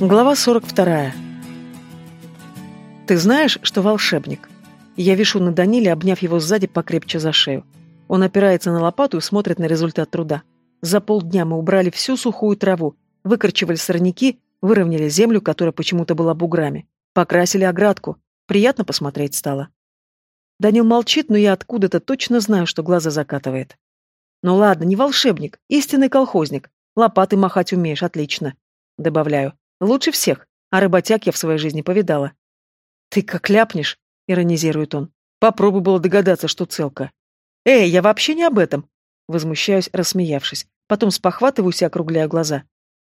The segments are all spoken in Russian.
Глава 42. Ты знаешь, что волшебник? Я вишу на Даниле, обняв его сзади покрепче за шею. Он опирается на лопату и смотрит на результат труда. За полдня мы убрали всю сухую траву, выкорчевали сорняки, выровняли землю, которая почему-то была буграми, покрасили оградку. Приятно посмотреть стало. Данил молчит, но я откуда-то точно знаю, что глаза закатывает. Ну ладно, не волшебник, истинный колхозник. Лопаты махать умеешь, отлично. Добавляю. Лучше всех, а работяг я в своей жизни повидала. Ты как ляпнешь, иронизирует он. Попробуй было догадаться, что целка. Эй, я вообще не об этом. Возмущаюсь, рассмеявшись. Потом спохватываюсь и округляю глаза.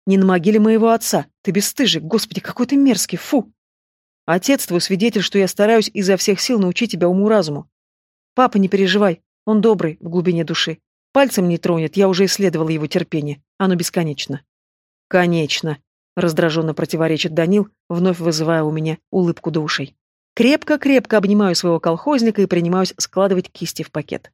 Не на могиле моего отца. Ты бесстыжий. Господи, какой ты мерзкий. Фу. Отец твой свидетель, что я стараюсь изо всех сил научить тебя уму-разуму. Папа, не переживай. Он добрый в глубине души. Пальцем не тронет, я уже исследовала его терпение. Оно бесконечно. Конечно. Раздраженно противоречит Данил, вновь вызывая у меня улыбку до ушей. Крепко-крепко обнимаю своего колхозника и принимаюсь складывать кисти в пакет.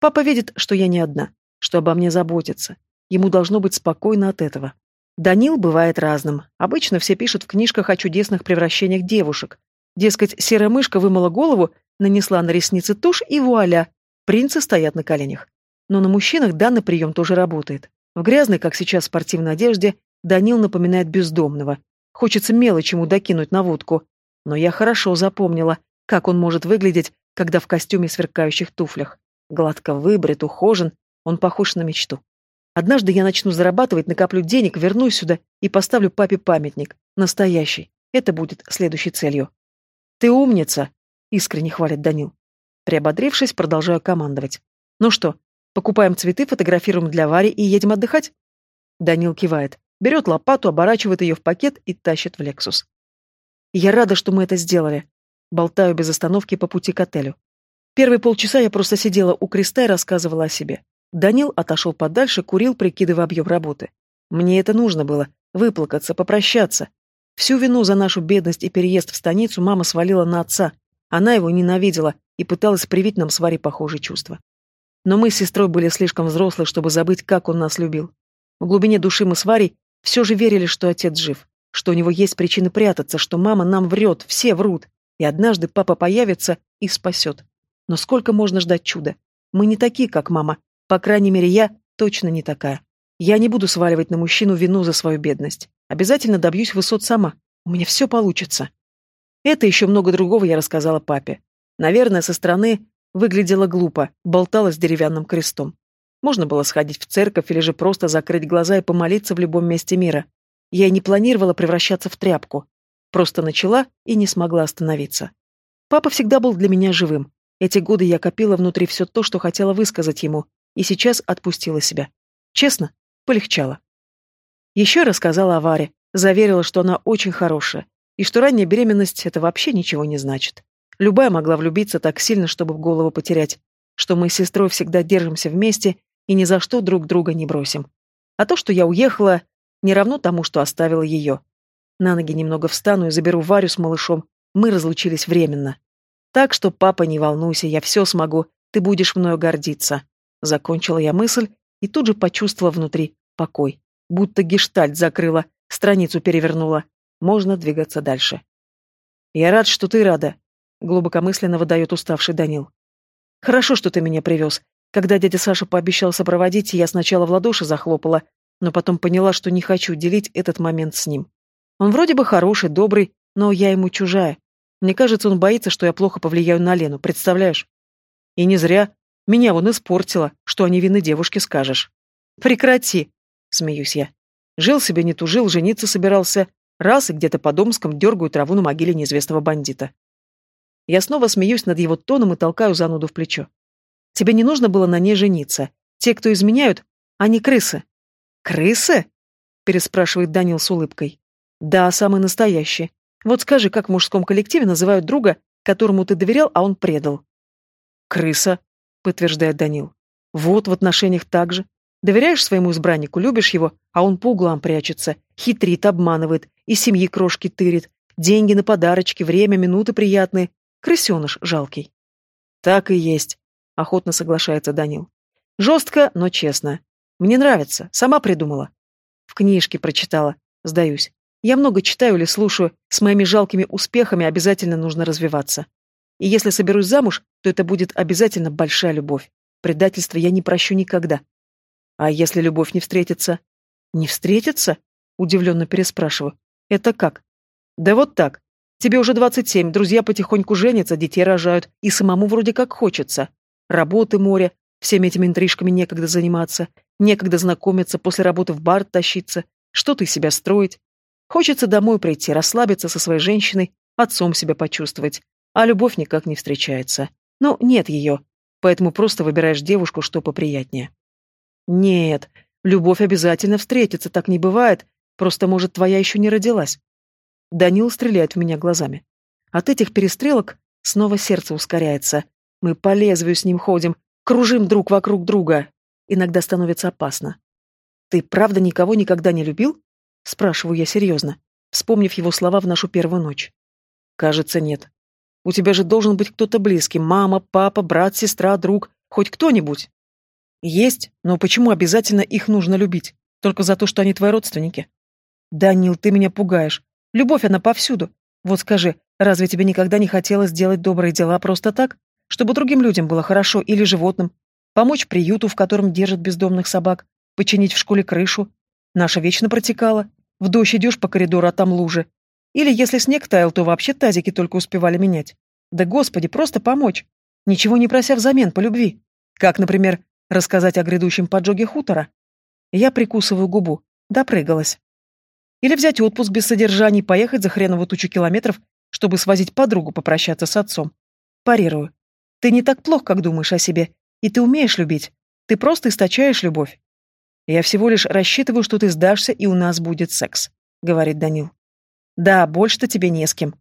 Папа видит, что я не одна, что обо мне заботится. Ему должно быть спокойно от этого. Данил бывает разным. Обычно все пишут в книжках о чудесных превращениях девушек. Дескать, серая мышка вымыла голову, нанесла на ресницы тушь и вуаля, принцы стоят на коленях. Но на мужчинах данный прием тоже работает. В грязной, как сейчас, спортивной одежде Данил напоминает бездомного. Хочется мелочь ему докинуть на водку. Но я хорошо запомнила, как он может выглядеть, когда в костюме сверкающих туфлях. Гладко выбрит, ухожен, он похож на мечту. Однажды я начну зарабатывать, накоплю денег, вернусь сюда и поставлю папе памятник. Настоящий. Это будет следующей целью. «Ты умница!» — искренне хвалит Данил. Приободрившись, продолжаю командовать. «Ну что, покупаем цветы, фотографируем для Вари и едем отдыхать?» Данил кивает. Берет лопату, оборачивает ее в пакет и тащит в Лексус. Я рада, что мы это сделали. Болтаю без остановки по пути к отелю. Первые полчаса я просто сидела у креста и рассказывала о себе. Данил отошел подальше, курил, прикидывая объем работы. Мне это нужно было. Выплакаться, попрощаться. Всю вину за нашу бедность и переезд в станицу мама свалила на отца. Она его ненавидела и пыталась привить нам с Варей похожие чувства. Но мы с сестрой были слишком взрослые, чтобы забыть, как он нас любил. В глубине души мы с Варей все же верили, что отец жив, что у него есть причины прятаться, что мама нам врет, все врут, и однажды папа появится и спасет. Но сколько можно ждать чуда? Мы не такие, как мама. По крайней мере, я точно не такая. Я не буду сваливать на мужчину вину за свою бедность. Обязательно добьюсь высот сама. У меня все получится. Это еще много другого я рассказала папе. Наверное, со стороны выглядело глупо, болталась деревянным крестом. Можно было сходить в церковь или же просто закрыть глаза и помолиться в любом месте мира. Я и не планировала превращаться в тряпку. Просто начала и не смогла остановиться. Папа всегда был для меня живым. Эти годы я копила внутри все то, что хотела высказать ему, и сейчас отпустила себя. Честно, полегчало. Еще рассказала о Варе, заверила, что она очень хорошая, и что ранняя беременность — это вообще ничего не значит. Любая могла влюбиться так сильно, чтобы в голову потерять, что мы с сестрой всегда держимся вместе и ни за что друг друга не бросим. А то, что я уехала, не равно тому, что оставила ее. На ноги немного встану и заберу Варю с малышом. Мы разлучились временно. Так что, папа, не волнуйся, я все смогу, ты будешь мною гордиться. Закончила я мысль и тут же почувствовала внутри покой. Будто гештальт закрыла, страницу перевернула. Можно двигаться дальше. Я рад, что ты рада, глубокомысленно выдает уставший Данил. Хорошо, что ты меня привез. Когда дядя Саша пообещал сопроводить, я сначала в ладоши захлопала, но потом поняла, что не хочу делить этот момент с ним. Он вроде бы хороший, добрый, но я ему чужая. Мне кажется, он боится, что я плохо повлияю на Лену, представляешь? И не зря. Меня вон испортила, что о невинной девушке скажешь. Прекрати, смеюсь я. Жил себе не тужил, жениться собирался. Раз и где-то по Домском дергаю траву на могиле неизвестного бандита. Я снова смеюсь над его тоном и толкаю зануду в плечо. Тебе не нужно было на ней жениться. Те, кто изменяют, они крысы. Крысы? Переспрашивает Данил с улыбкой. Да, самый настоящий. Вот скажи, как в мужском коллективе называют друга, которому ты доверял, а он предал? Крыса, подтверждает Данил. Вот в отношениях так же. Доверяешь своему избраннику, любишь его, а он по углам прячется, хитрит, обманывает, и семьи крошки тырит, деньги на подарочки, время, минуты приятные. Крысеныш жалкий. Так и есть, охотно соглашается Данил. Жестко, но честно. Мне нравится, сама придумала. В книжке прочитала, сдаюсь. Я много читаю или слушаю, с моими жалкими успехами обязательно нужно развиваться. И если соберусь замуж, то это будет обязательно большая любовь. Предательство я не прощу никогда. А если любовь не встретится? Не встретится? Удивленно переспрашиваю. Это как? Да вот так. Тебе уже двадцать семь, друзья потихоньку женятся, детей рожают, и самому вроде как хочется. Работы море, всеми этими интрижками некогда заниматься, некогда знакомиться, после работы в бар тащиться, что-то из себя строить. Хочется домой прийти, расслабиться со своей женщиной, отцом себя почувствовать. А любовь никак не встречается. Ну, нет ее. Поэтому просто выбираешь девушку, что поприятнее. Нет, любовь обязательно встретится, так не бывает. Просто, может, твоя еще не родилась. Данил стреляет в меня глазами. От этих перестрелок снова сердце ускоряется. Мы по лезвию с ним ходим, кружим друг вокруг друга. Иногда становится опасно. Ты правда никого никогда не любил? Спрашиваю я серьезно, вспомнив его слова в нашу первую ночь. Кажется, нет. У тебя же должен быть кто-то близкий. Мама, папа, брат, сестра, друг. Хоть кто-нибудь. Есть, но почему обязательно их нужно любить? Только за то, что они твои родственники? Данил, ты меня пугаешь. Любовь, она повсюду. Вот скажи, разве тебе никогда не хотелось делать добрые дела просто так? Чтобы другим людям было хорошо или животным? Помочь приюту, в котором держат бездомных собак? Починить в школе крышу? Наша вечно протекала. В дождь идешь по коридору, а там лужи. Или если снег таял, то вообще тазики только успевали менять. Да господи, просто помочь. Ничего не прося взамен, по любви. Как, например, Рассказать о грядущем поджоге хутора? Я прикусываю губу. Допрыгалась. Или взять отпуск без содержаний, поехать за хреновую тучу километров, чтобы свозить подругу попрощаться с отцом. Парирую. Ты не так плохо, как думаешь о себе, и ты умеешь любить. Ты просто источаешь любовь. Я всего лишь рассчитываю, что ты сдашься, и у нас будет секс, говорит Данил. Да, больше-то тебе не с кем.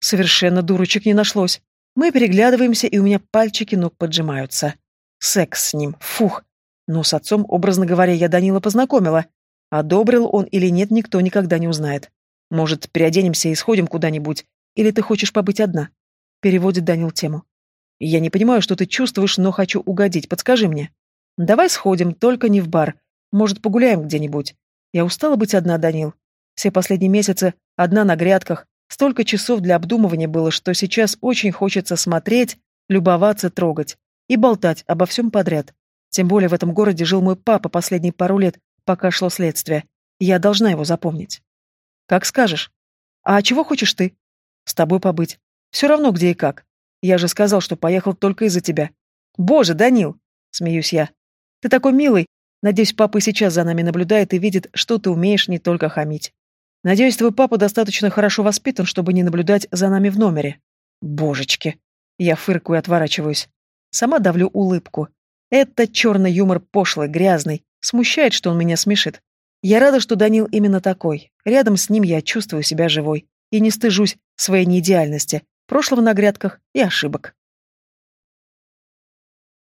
Совершенно дурочек не нашлось. Мы переглядываемся, и у меня пальчики ног поджимаются. Секс с ним. Фух. Но с отцом, образно говоря, я Данила познакомила. Одобрил он или нет, никто никогда не узнает. Может, переоденемся и сходим куда-нибудь? Или ты хочешь побыть одна? Переводит Данил тему. Я не понимаю, что ты чувствуешь, но хочу угодить. Подскажи мне. Давай сходим, только не в бар. Может, погуляем где-нибудь. Я устала быть одна, Данил. Все последние месяцы одна на грядках. Столько часов для обдумывания было, что сейчас очень хочется смотреть, любоваться, трогать и болтать обо всем подряд. Тем более в этом городе жил мой папа последние пару лет, пока шло следствие. Я должна его запомнить. Как скажешь. А чего хочешь ты? С тобой побыть. Все равно где и как. Я же сказал, что поехал только из-за тебя. Боже, Данил! Смеюсь я. Ты такой милый. Надеюсь, папа сейчас за нами наблюдает и видит, что ты умеешь не только хамить. Надеюсь, твой папа достаточно хорошо воспитан, чтобы не наблюдать за нами в номере. Божечки. Я фыркаю и отворачиваюсь. Сама давлю улыбку. Этот черный юмор пошлый, грязный. Смущает, что он меня смешит. Я рада, что Данил именно такой. Рядом с ним я чувствую себя живой. И не стыжусь своей неидеальности, прошлого на грядках и ошибок.